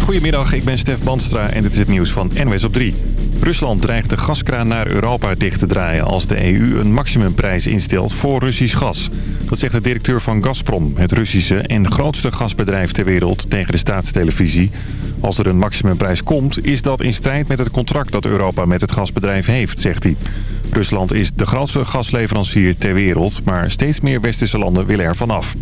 Goedemiddag, ik ben Stef Banstra en dit is het nieuws van NWS op 3. Rusland dreigt de gaskraan naar Europa dicht te draaien... als de EU een maximumprijs instelt voor Russisch gas. Dat zegt de directeur van Gazprom, het Russische en grootste gasbedrijf ter wereld... tegen de staatstelevisie. Als er een maximumprijs komt, is dat in strijd met het contract dat Europa met het gasbedrijf heeft, zegt hij. Rusland is de grootste gasleverancier ter wereld, maar steeds meer westerse landen willen er vanaf.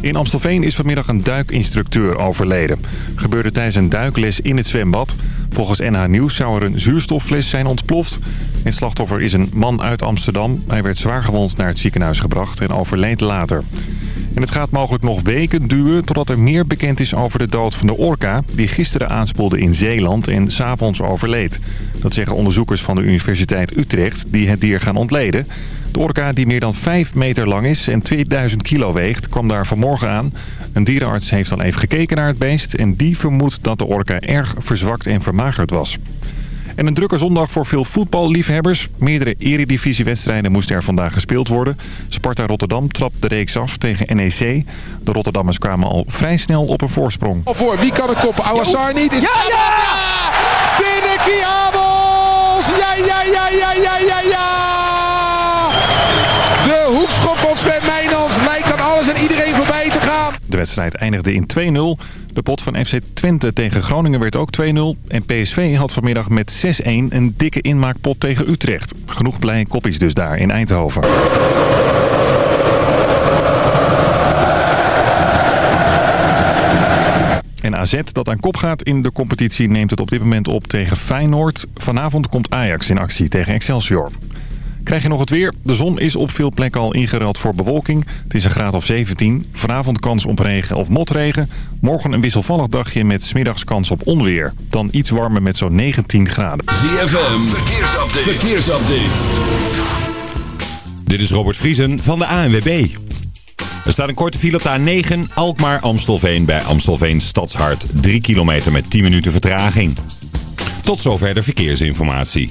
In Amstelveen is vanmiddag een duikinstructeur overleden. Gebeurde tijdens een duikles in het zwembad. Volgens NH Nieuws zou er een zuurstoffles zijn ontploft. Het slachtoffer is een man uit Amsterdam. Hij werd zwaargewond naar het ziekenhuis gebracht en overleed later. En het gaat mogelijk nog weken duren totdat er meer bekend is over de dood van de orka... die gisteren aanspoelde in Zeeland en s'avonds overleed. Dat zeggen onderzoekers van de Universiteit Utrecht die het dier gaan ontleden. De orka, die meer dan 5 meter lang is en 2000 kilo weegt, kwam daar vanmorgen aan. Een dierenarts heeft al even gekeken naar het beest... en die vermoedt dat de orka erg verzwakt en vermagerd was. En een drukke zondag voor veel voetballiefhebbers. Meerdere eredivisiewedstrijden moesten er vandaag gespeeld worden. Sparta Rotterdam trapt de reeks af tegen NEC. De Rotterdammers kwamen al vrij snel op een voorsprong. Voor wie kan het koppen? Awassar niet. Is... Ja, ja! Binnen Kiabels! Ja, ja, ja, ja, ja, ja, ja! De hoekschop van Sven Meijnans lijkt aan alles en iedereen voorbij te gaan. De wedstrijd eindigde in 2-0. De pot van FC Twente tegen Groningen werd ook 2-0. En PSV had vanmiddag met 6-1 een dikke inmaakpot tegen Utrecht. Genoeg blije koppies dus daar in Eindhoven. En AZ, dat aan kop gaat in de competitie, neemt het op dit moment op tegen Feyenoord. Vanavond komt Ajax in actie tegen Excelsior. Krijg je nog het weer? De zon is op veel plekken al ingeruild voor bewolking. Het is een graad of 17. Vanavond kans op regen of motregen. Morgen een wisselvallig dagje met smiddags kans op onweer. Dan iets warmer met zo'n 19 graden. ZFM, verkeersupdate. verkeersupdate. Dit is Robert Vriesen van de ANWB. Er staat een korte file op de A9 Alkmaar-Amstelveen bij Amstelveen Stadshart. 3 kilometer met 10 minuten vertraging. Tot zover de verkeersinformatie.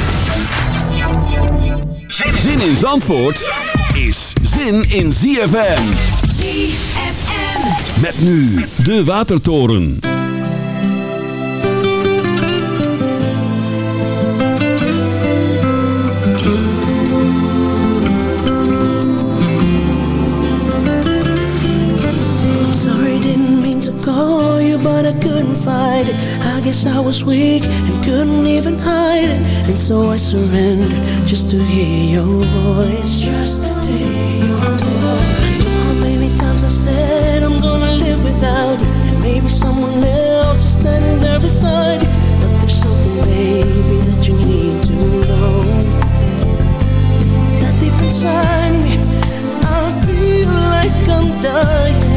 Zin in Zandvoort is zin in ZFM. ZFM. Met nu de Watertoren. I'm sorry, didn't mean to call you, but I couldn't fight it. I guess I was weak and couldn't even hide it. And so I surrendered just to hear your voice. Just to hear your voice. Know how many times I've said I'm gonna live without you. And maybe someone else is standing there beside you. But there's something, baby, that you need to know. That deep inside me, I feel like I'm dying.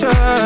Pressure.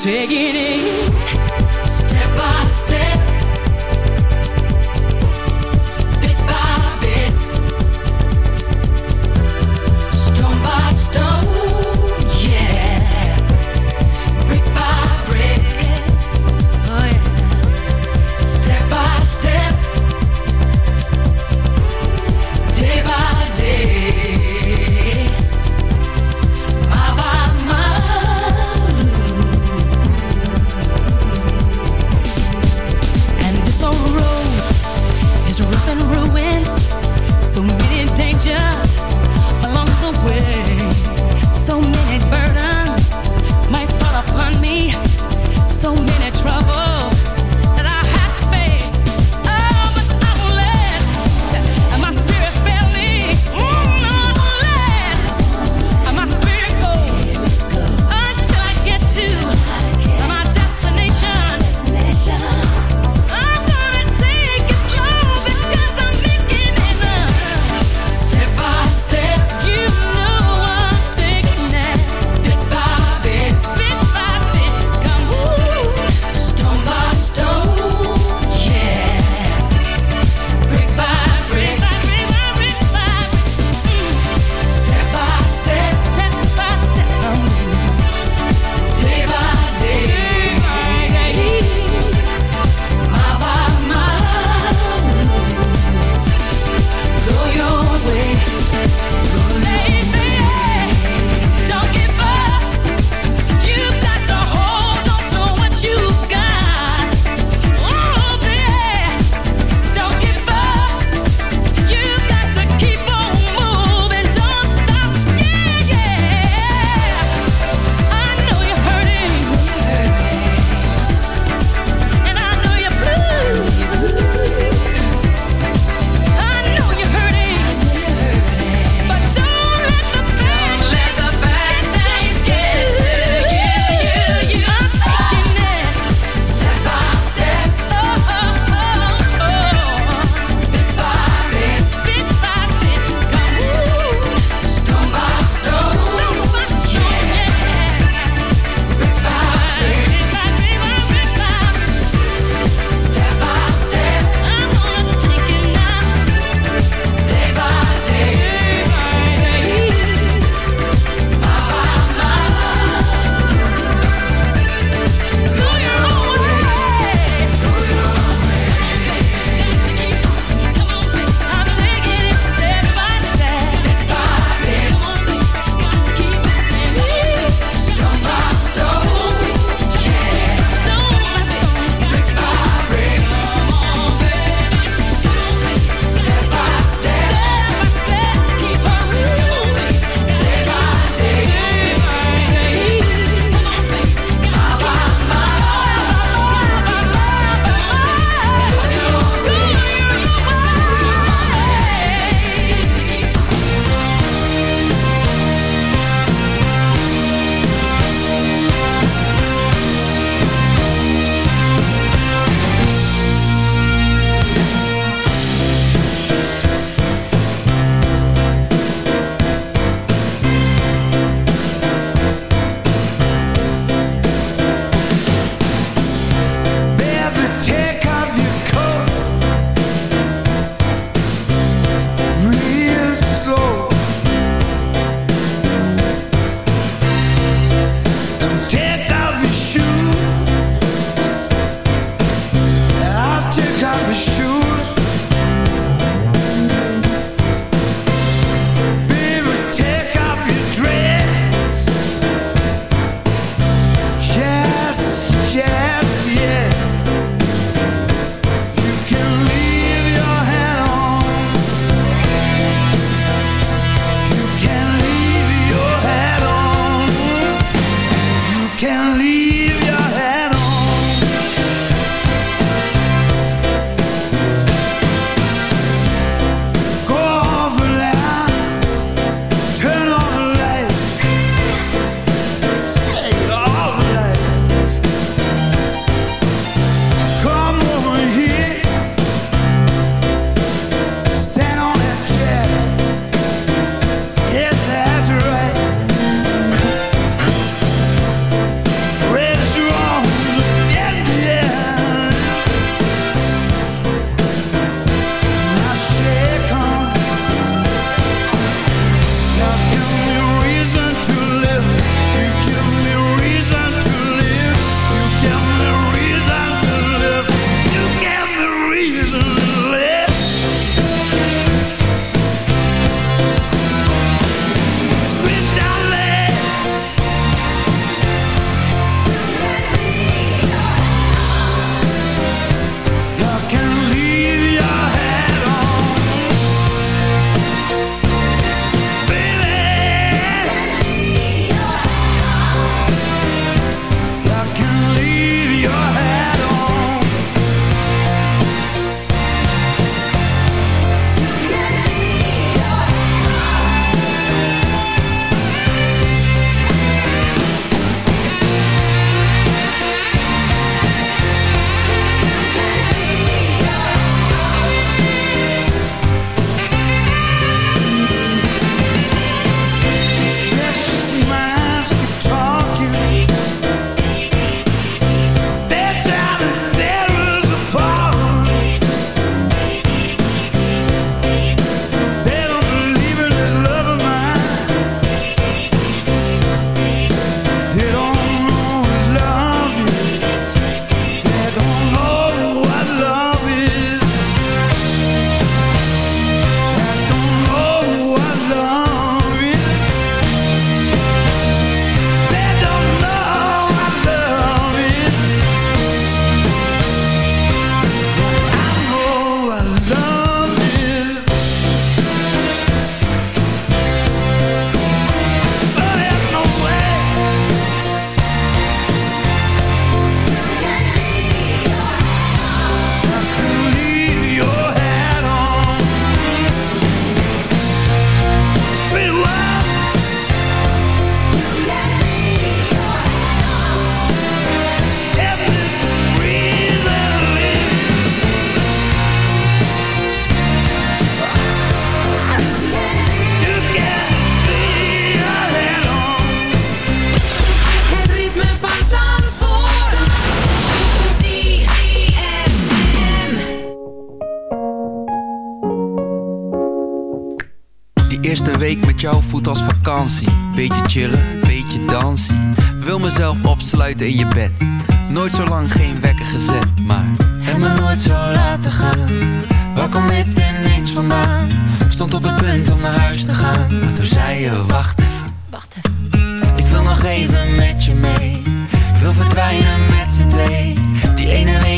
take it in. Beetje chillen, beetje dansen. Wil mezelf opsluiten in je bed. Nooit zo lang geen wekker gezet, maar heb me nooit zo laten gaan. Waar kom dit ineens vandaan? Stond op het punt om naar huis te gaan, maar toen zei je wacht even. Wacht even. Ik wil nog even met je mee. Ik wil verdwijnen met z'n twee. Die ene week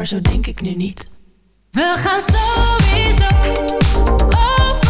Maar zo denk ik nu niet. We gaan sowieso overhoop.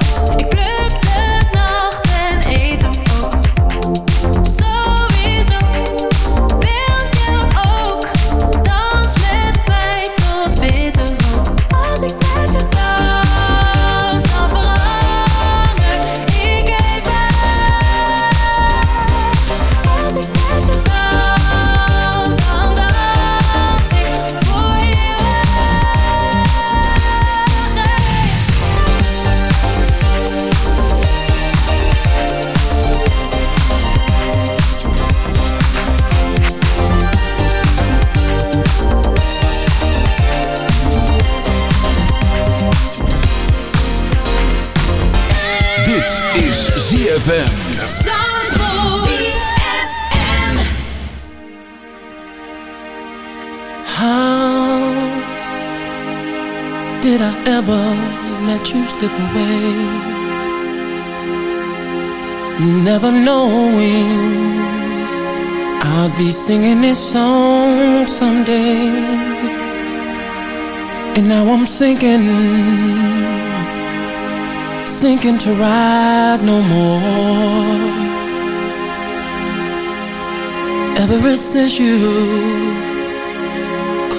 Slip away? Never knowing I'd be singing this song someday. And now I'm sinking, sinking to rise no more. Ever since you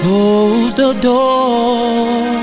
Closed the door.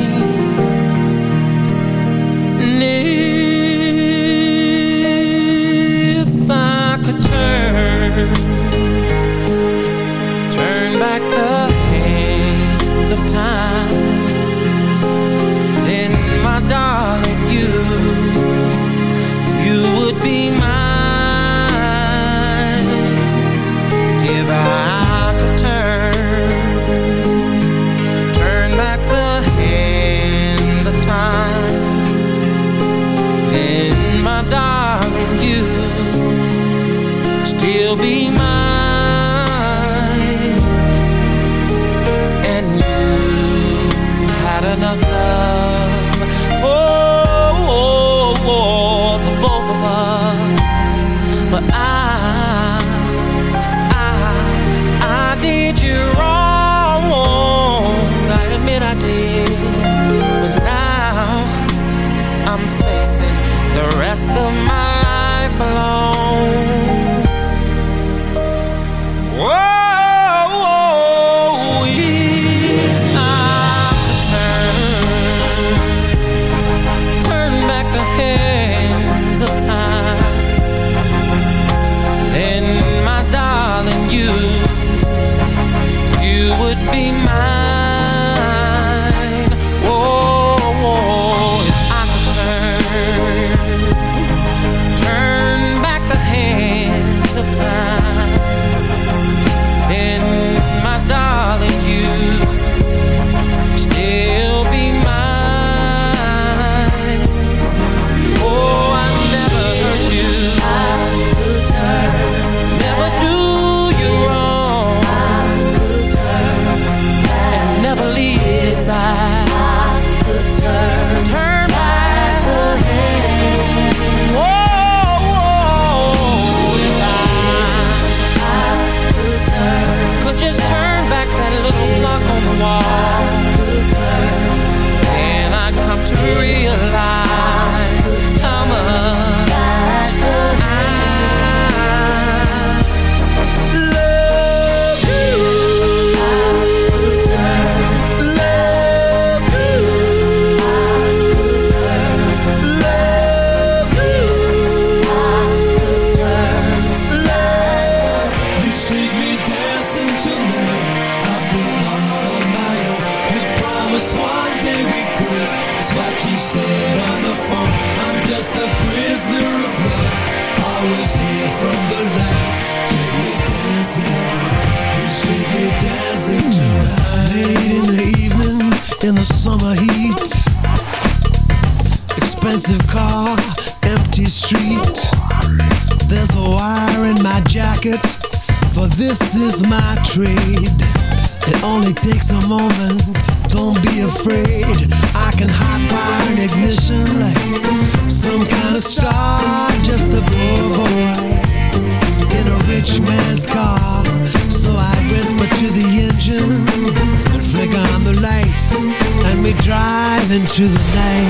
Rest of my in the summer heat. Expensive car, empty street. There's a wire in my jacket, for this is my trade. It only takes a moment, don't be afraid. I can hot wire an ignition like some kind of star. Just a poor boy in a rich man's car. So I whisper to the engine lights, and we drive into the night.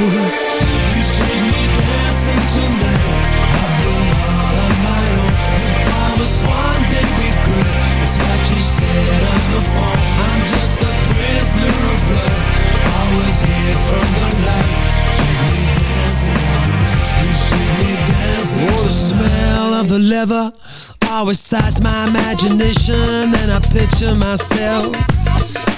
You take me dancing tonight. I've been all on my own. You promised one day we could. It's what you said on the phone. I'm just a prisoner of love. Always here from the night. Take me dancing. Please take me dancing. Oh, the smell of the leather always excites my imagination. And I picture myself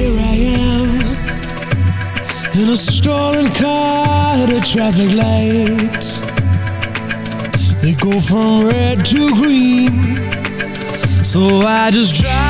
Here I am. In a stolen car at a traffic light. They go from red to green. So I just drive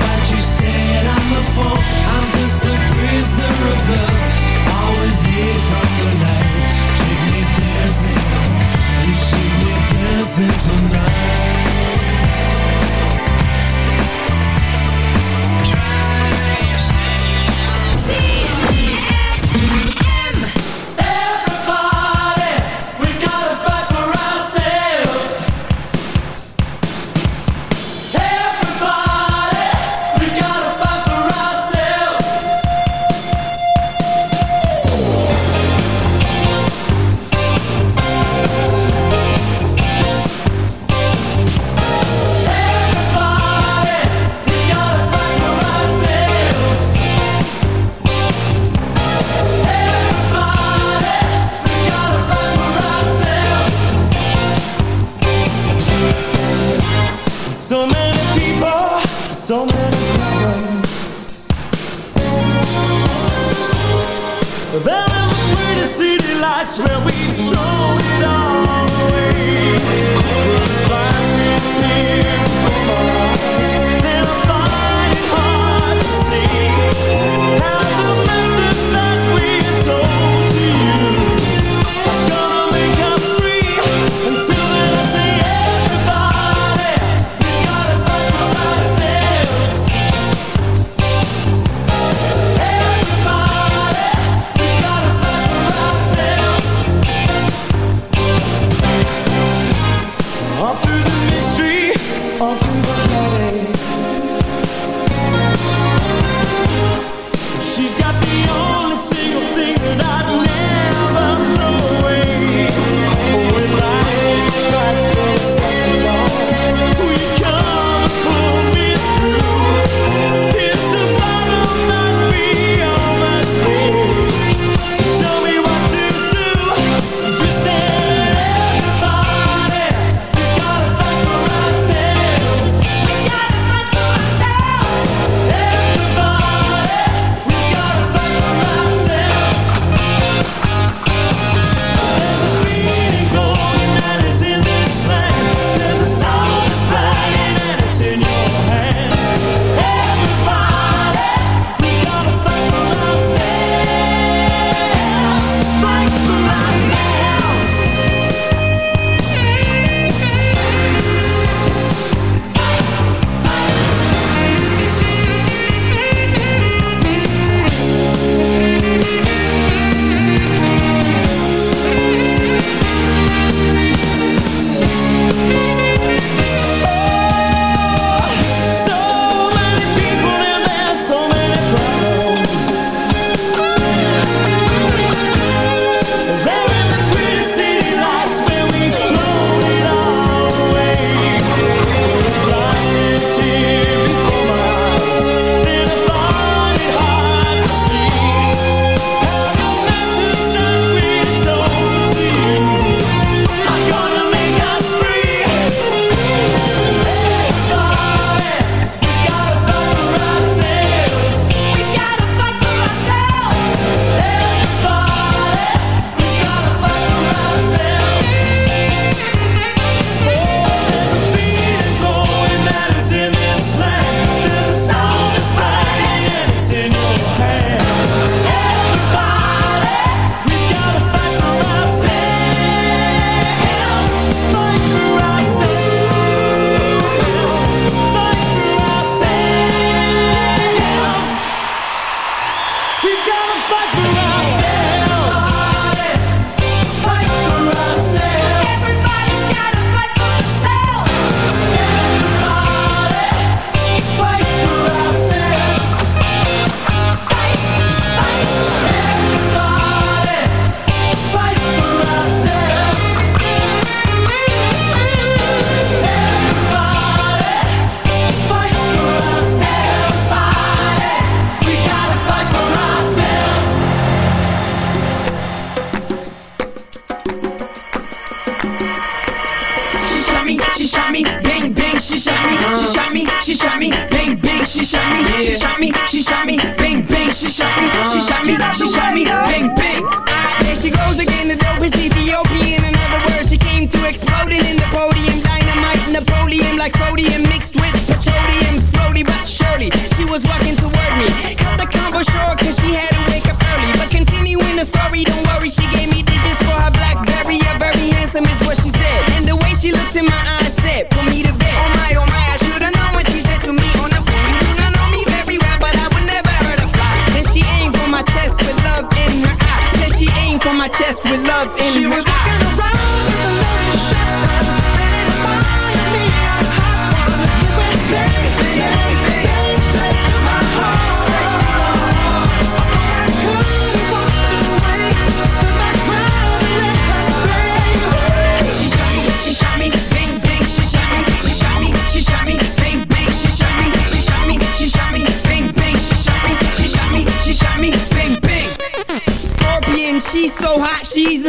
But you said on the phone. I'm just a prisoner of love. Always hid from the light. Take me dancing. You shoot me dancing tonight. me, she shot me, bang bang. She shot me, she shot me, she shot me, bang bang. Ah, there she goes again, the dope is Ethiopian. In other words, she came to exploding in the podium, dynamite Napoleon like sodium mixed in. She was